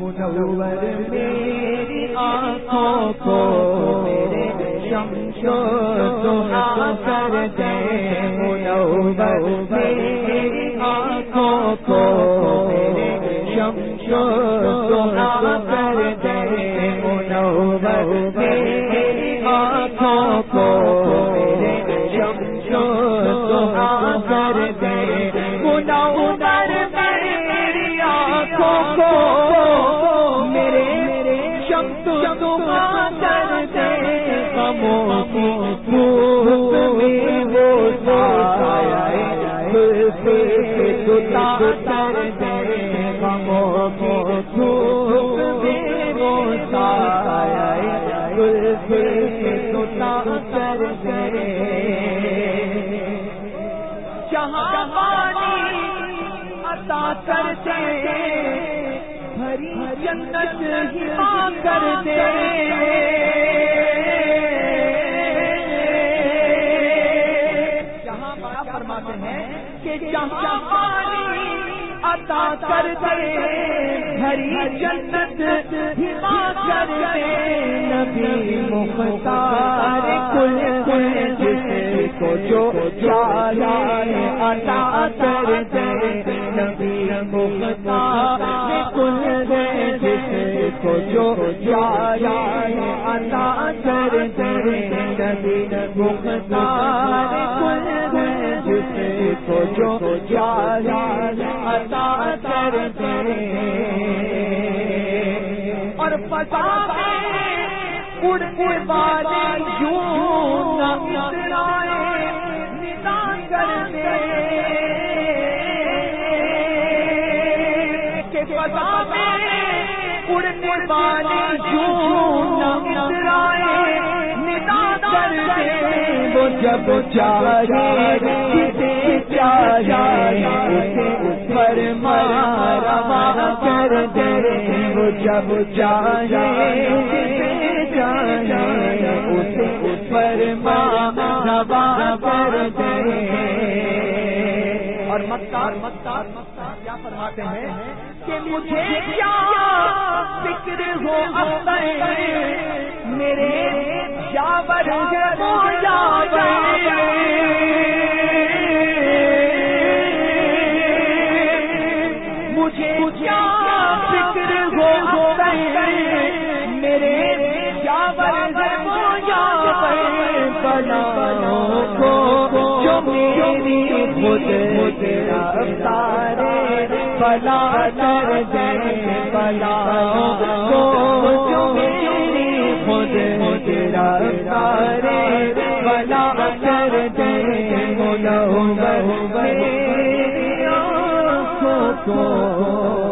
منور میری آنکھوں کو میرے شمشو سہا کر دے منور میری آنکھوں کو میرے شمشو سہا کر دے منور میری آنکھوں کو میرے شمشو کر دے منور میری آنکھوں کو جہاں پانی عطا کرتے ہری جنت ہی پا کر دے۔ جہاں بڑا فرماتے ہیں کہ جہاں پانی عطا کر دے ہری جنت ہی پا کر دے۔ نبی مختار کل کل جس کو جو چاہے عطا کر دے۔ نبی مختار کل کو جو چاہے عطا کر دے نبی مختار کل جس کو جو چاہے عطا کر دے۔ اور پتا اڑنے والے یوں نہ ندا کر دے۔ کہ پتا اڑنے جب چاہے کسے چاہے اسے پر مارا کر دے وہ جب چاہے کسے چاہے اسے پر مارا کر دے اور مکار مکار مکار کیا فرماتے ہیں؟ مجھے کیا فکر ہو اب میرے جاور ہو مجھے کیا فکر ہو میرے جاور ہو بنا کو جو میری خود رفتارے بلا کر دے بلا کو جو میری خود رفتارے بلا کر دے بہو بہو کو